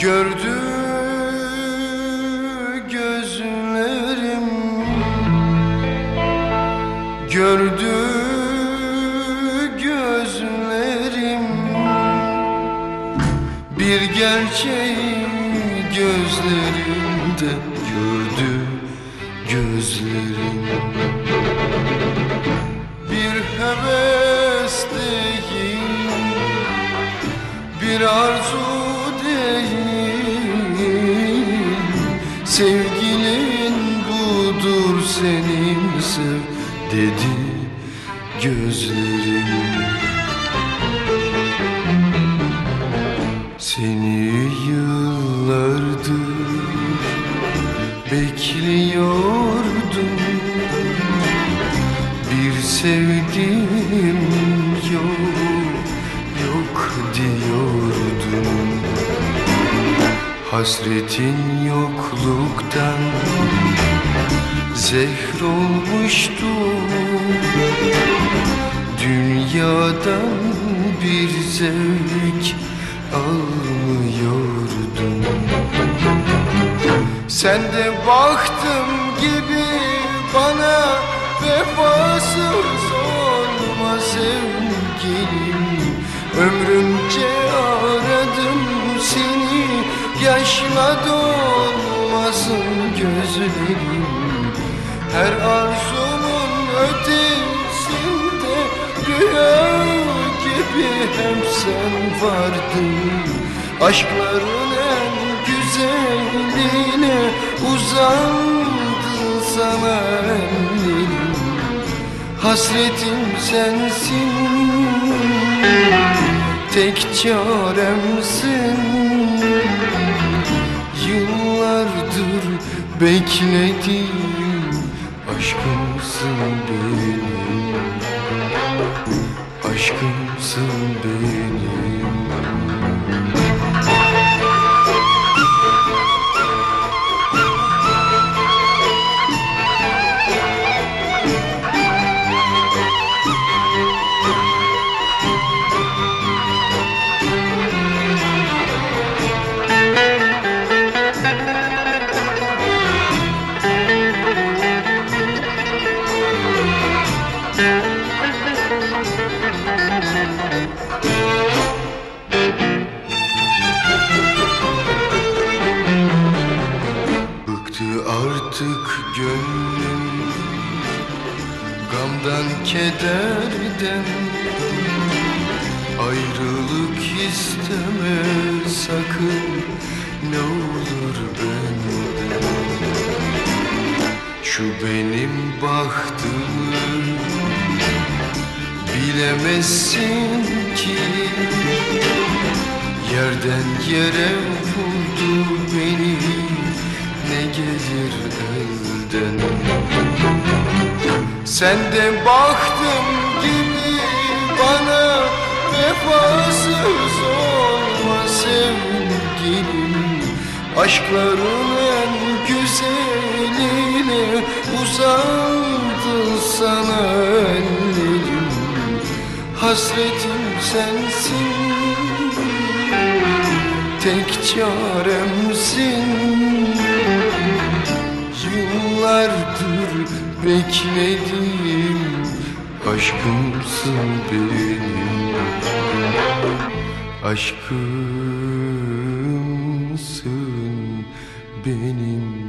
Gördü gözlerim. Gördü gözlerim. Bir gerçeği gözlerimde gördü gözlerim. Bir heves değil Bir arzu değil senin sev dedi gözlerim. Seni yıllardır bekliyordum. Bir sevdim yok yok diyordum. Hasretin yokluktan zehr olmuştu Dünyadan bir zevk almıyordum. Sen de baktım gibi bana vefasız olma sevgilim. Ömrümce aradım seni yaşla dolmasın gözlerim Her arzumun ötesinde rüya gibi hep sen vardın. Aşkların en güzeline uzandı sana ellerim. Hasretim sensin. Tek çaremsin. Yıllardır beklediğim Aşkımsın benim. Aşkımsın benim Bıktı artık gönlüm Gamdan kederden. Ayrılık isteme sakın Ne olur benden. Şu benim bahtımı Bilemezsin ki. Yerden yere vurdu beni Ne gelir elden Sen de baktım gibi bana Vefasız olma sevgilim. Aşkların en güzeline Uzandı sana hasretim sensin. Tek çaremsin. Yıllardır bekledim Aşkımsın benim. Aşkımsın benim.